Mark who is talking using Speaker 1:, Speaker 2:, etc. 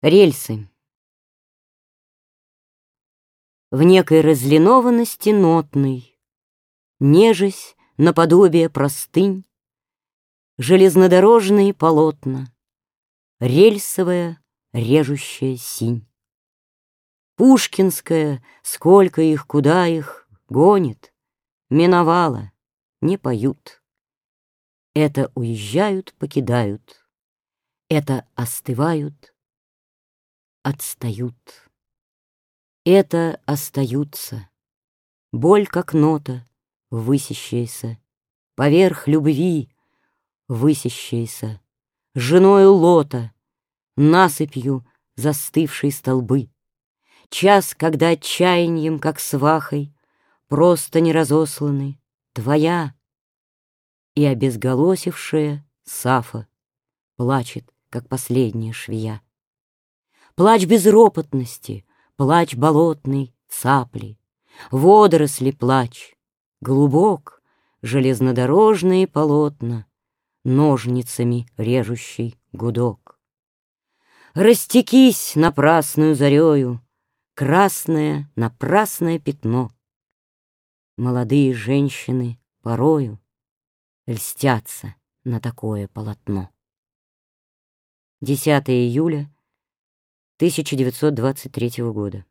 Speaker 1: Рельсы. В некой разлинованности нотной, Нежесть наподобие простынь, Железнодорожные полотна, Рельсовая режущая синь. Пушкинская, сколько их, куда их, Гонит, миновала, не поют. Это уезжают, покидают, Это остывают, отстают. Это остаются. Боль, как нота, высящаяся, Поверх любви, высящаяся, Женою лота, насыпью застывшей столбы. Час, когда отчаянием, как свахой, Просто не разосланы, твоя И обезголосившая Сафа Плачет, как последняя швея. Плач безропотности, плач болотный, цапли, Водоросли плач, глубок, Железнодорожные полотна, Ножницами режущий гудок. Растекись напрасную зарею, Красное напрасное пятно. Молодые женщины порою Льстятся на такое полотно. 10 июля 1923 года.